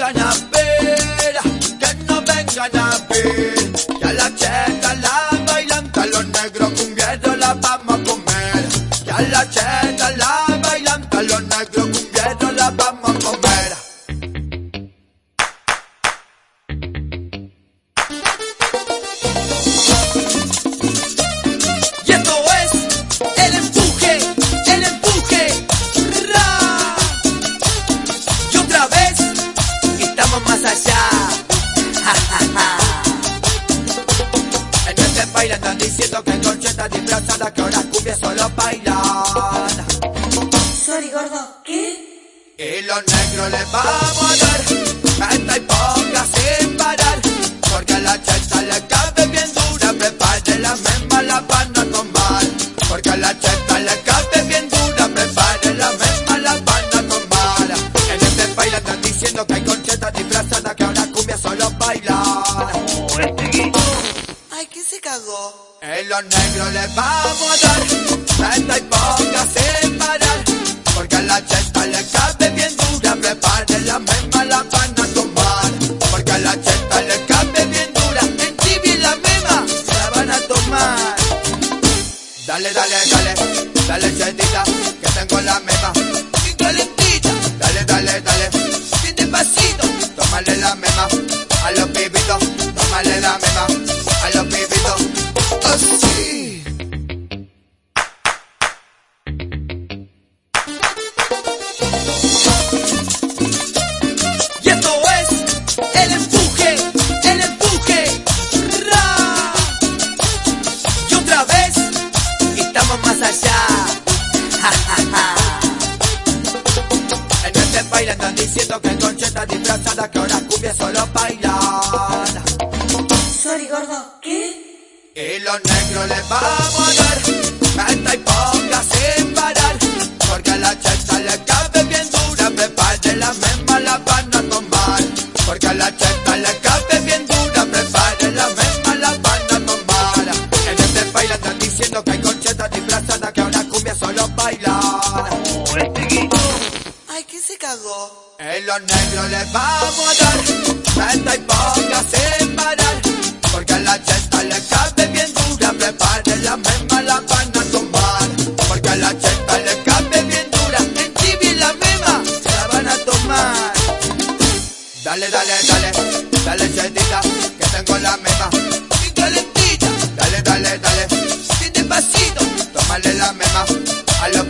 vengan a que no que concheta disfrazada que ahora cumbia solo bailan. Sorry, gordo, ¿qué? Y los negros les vamos a dar Esta y poca sin parar Porque a la cheta le cabe bien dura Prepare la misma la van a tomar Porque a la cheta le cabe bien dura Prepare la misma la van a tomar En este baile están diciendo que hay conchetas disfrazadas Que ahora cumbia solo bailan Ay, ¿quién se cagó? En los negros les vamos a dar Esta y poca sin parar Porque a la cheta le cabe bien dura Prepare la misma la van a tomar Porque a la cheta le cabe bien dura En y la misma la van a tomar. Dale, dale, dale, dale chetita Que tengo la misma. Bien calentita. Dale, dale, dale Bien despacito Tómale la misma A los pibitos Tómale la misma A los pibitos Y esto es el empuje, el empuje. ¡Ra! Y otra vez estamos más allá. Ja, ja, ja. En este baile están diciendo que conchetas disfrazadas que ahora cumbia solo bailan. Los negros les vamos a dar. Esta y poca sin parar Porque a la cheta le cabe bien dura Prepare la misma la van a tomar. Porque a la cheta le cabe bien dura Prepare la misma la van a tomar. En este baile están diciendo que hay conchetas disfrazadas Que ahora cumbia solo bailan Ay, ¿quién se cagó? En los negros les vamos a dar. Esta y poca sin parar Porque a la cheta le cabe Dale, dale, chetita Que tengo la misma. Bien calentita Dale, dale, dale. Bien despacito Tómale la misma. A los